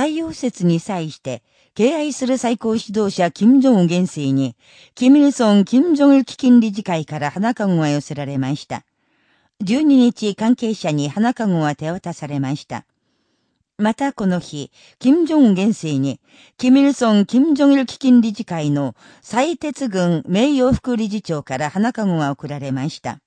太陽節に際して、敬愛する最高指導者金正恩元帥に、キム・イルソン・金正恩基金理事会から花籠が寄せられました。12日関係者に花籠は手渡されました。またこの日、金正恩元帥に、キ日ルソン・金正日基金理事会の最鉄軍名誉副理事長から花籠が送られました。